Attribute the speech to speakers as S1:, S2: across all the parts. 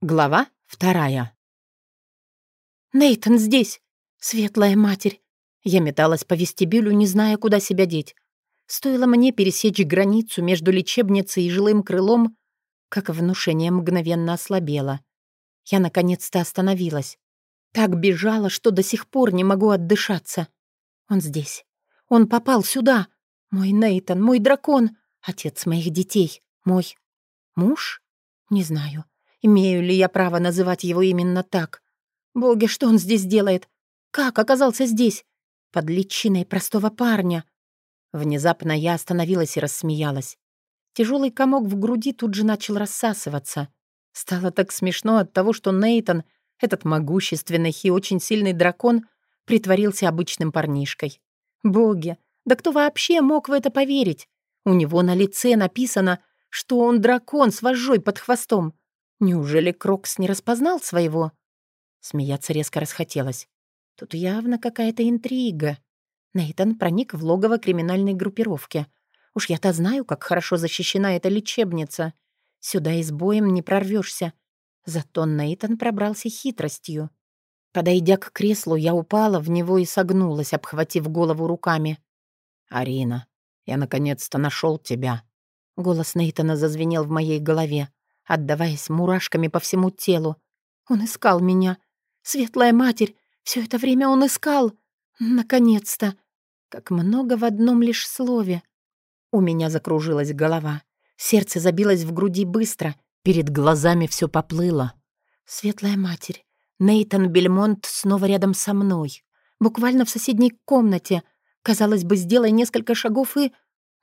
S1: Глава вторая.
S2: Нейтон здесь! Светлая матерь!» Я металась по вестибюлю, не зная, куда себя деть. Стоило мне пересечь границу между лечебницей и жилым крылом, как внушение мгновенно ослабело. Я наконец-то остановилась. Так бежала, что до сих пор не могу отдышаться. Он здесь. Он попал сюда. Мой Нейтон, мой дракон, отец моих детей, мой муж? Не знаю. Имею ли я право называть его именно так? Боги, что он здесь делает? Как оказался здесь? Под личиной простого парня. Внезапно я остановилась и рассмеялась. Тяжелый комок в груди тут же начал рассасываться. Стало так смешно от того, что Нейтон, этот могущественный и очень сильный дракон, притворился обычным парнишкой. Боги, да кто вообще мог в это поверить? У него на лице написано, что он дракон с вожжой под хвостом. Неужели Крокс не распознал своего? Смеяться резко расхотелось. Тут явно какая-то интрига. Нейтан проник в логово криминальной группировки. Уж я-то знаю, как хорошо защищена эта лечебница. Сюда и с боем не прорвешься. Зато Нейтан пробрался хитростью. Подойдя к креслу, я упала в него и согнулась, обхватив голову руками.
S1: «Арина, я наконец-то нашел тебя».
S2: Голос Нейтана зазвенел в моей голове отдаваясь мурашками по всему телу. Он искал меня. Светлая Матерь, все это время он искал. Наконец-то. Как много в одном лишь слове. У меня закружилась голова. Сердце забилось в груди быстро. Перед глазами все поплыло. Светлая Матерь. Нейтан Бельмонт снова рядом со мной. Буквально в соседней комнате. Казалось бы, сделай несколько шагов и...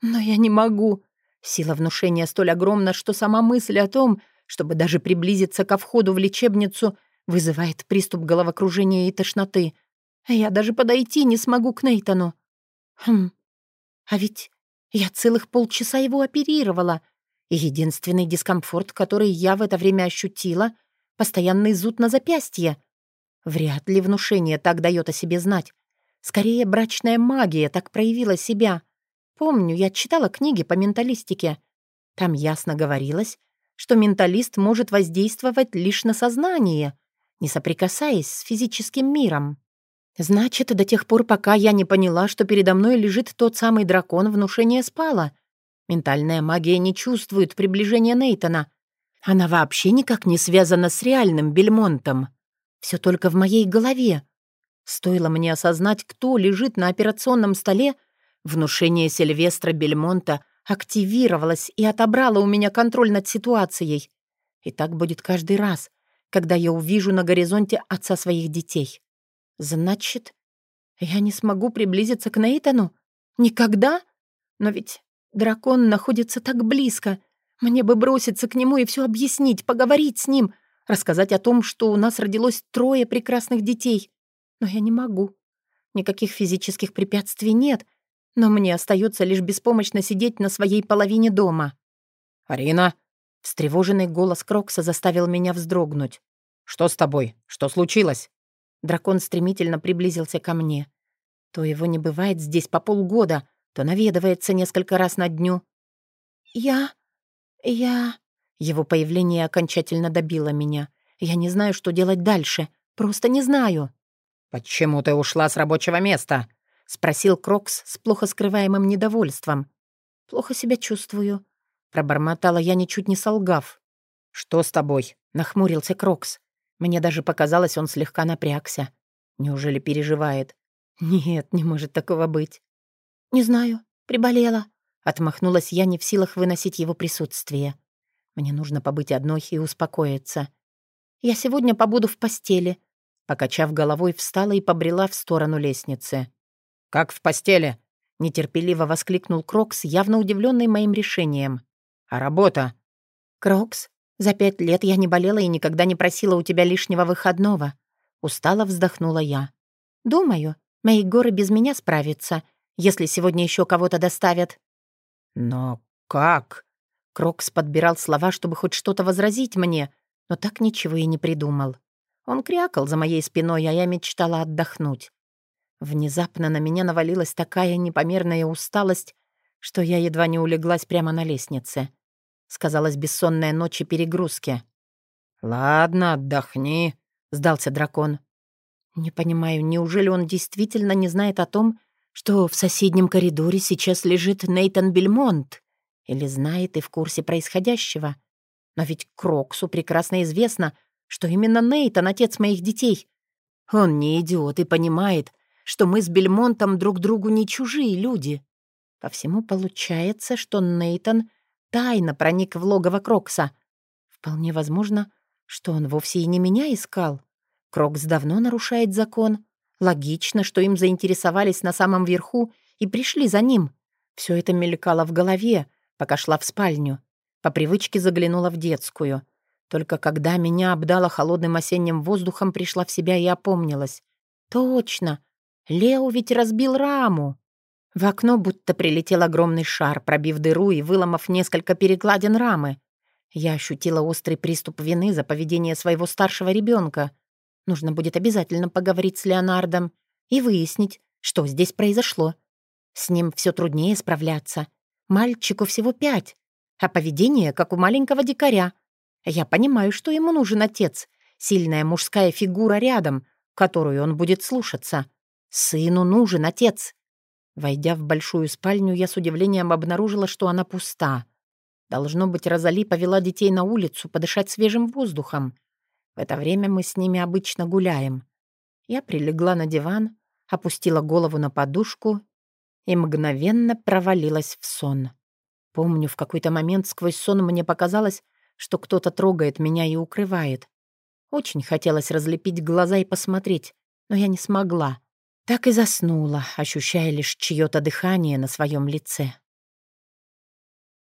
S2: Но я не могу. Сила внушения столь огромна, что сама мысль о том, чтобы даже приблизиться ко входу в лечебницу, вызывает приступ головокружения и тошноты. Я даже подойти не смогу к Нейтану. Хм, а ведь я целых полчаса его оперировала, и единственный дискомфорт, который я в это время ощутила — постоянный зуд на запястье. Вряд ли внушение так дает о себе знать. Скорее, брачная магия так проявила себя — Помню, я читала книги по менталистике. Там ясно говорилось, что менталист может воздействовать лишь на сознание, не соприкасаясь с физическим миром. Значит, до тех пор, пока я не поняла, что передо мной лежит тот самый дракон, внушение спало. Ментальная магия не чувствует приближения Нейтона. Она вообще никак не связана с реальным Бельмонтом. Все только в моей голове. Стоило мне осознать, кто лежит на операционном столе, Внушение Сильвестра Бельмонта активировалось и отобрало у меня контроль над ситуацией. И так будет каждый раз, когда я увижу на горизонте отца своих детей. Значит, я не смогу приблизиться к Нейтану? Никогда? Но ведь дракон находится так близко. Мне бы броситься к нему и все объяснить, поговорить с ним, рассказать о том, что у нас родилось трое прекрасных детей. Но я не могу. Никаких физических препятствий нет, но мне остается лишь беспомощно сидеть на своей половине дома.
S1: «Арина!»
S2: Встревоженный голос Крокса заставил меня вздрогнуть.
S1: «Что с тобой? Что случилось?»
S2: Дракон стремительно приблизился ко мне. То его не бывает здесь по полгода, то наведывается несколько раз на дню. «Я... я...» Его появление окончательно добило меня. Я не знаю, что делать дальше. Просто не знаю.
S1: «Почему ты ушла с рабочего места?»
S2: — спросил Крокс с плохо скрываемым недовольством. «Плохо себя чувствую», — пробормотала я, ничуть не солгав.
S1: «Что с тобой?»
S2: — нахмурился Крокс. Мне даже показалось, он слегка напрягся. Неужели переживает? Нет, не может такого быть. «Не знаю, приболела», — отмахнулась я, не в силах выносить его присутствие. «Мне нужно побыть одной и успокоиться. Я сегодня побуду в постели», — покачав головой, встала и побрела в сторону лестницы.
S1: «Как в постели?»
S2: — нетерпеливо воскликнул Крокс, явно удивленный моим решением.
S1: «А работа?»
S2: «Крокс, за пять лет я не болела и никогда не просила у тебя лишнего выходного». Устало вздохнула я. «Думаю, мои горы без меня справятся, если сегодня еще кого-то доставят».
S1: «Но как?»
S2: Крокс подбирал слова, чтобы хоть что-то возразить мне, но так ничего и не придумал. Он крякал за моей спиной, а я мечтала отдохнуть. Внезапно на меня навалилась такая непомерная усталость, что я едва не улеглась прямо на лестнице. Сказалась бессонная ночь и перегрузки.
S1: «Ладно, отдохни», — сдался дракон.
S2: «Не понимаю, неужели он действительно не знает о том, что в соседнем коридоре сейчас лежит Нейтан Бельмонт? Или знает и в курсе происходящего? Но ведь Кроксу прекрасно известно, что именно Нейтан — отец моих детей. Он не идиот и понимает, что мы с Бельмонтом друг другу не чужие люди. По всему получается, что Нейтан тайно проник в логово Крокса. Вполне возможно, что он вовсе и не меня искал. Крокс давно нарушает закон. Логично, что им заинтересовались на самом верху и пришли за ним. Все это мелькало в голове, пока шла в спальню. По привычке заглянула в детскую. Только когда меня обдало холодным осенним воздухом, пришла в себя и опомнилась. Точно! Лео ведь разбил раму. В окно будто прилетел огромный шар, пробив дыру и выломав несколько перекладин рамы. Я ощутила острый приступ вины за поведение своего старшего ребенка. Нужно будет обязательно поговорить с Леонардом и выяснить, что здесь произошло. С ним все труднее справляться. Мальчику всего пять, а поведение, как у маленького дикаря. Я понимаю, что ему нужен отец, сильная мужская фигура рядом, которую он будет слушаться. Сыну нужен отец. Войдя в большую спальню, я с удивлением обнаружила, что она пуста. Должно быть, Розали повела детей на улицу подышать свежим воздухом. В это время мы с ними обычно гуляем. Я прилегла на диван, опустила голову на подушку и мгновенно провалилась в сон. Помню, в какой-то момент сквозь сон мне показалось, что кто-то трогает меня и укрывает. Очень хотелось разлепить глаза и посмотреть, но я не смогла. Так и заснула, ощущая лишь чьё-то дыхание на своем лице.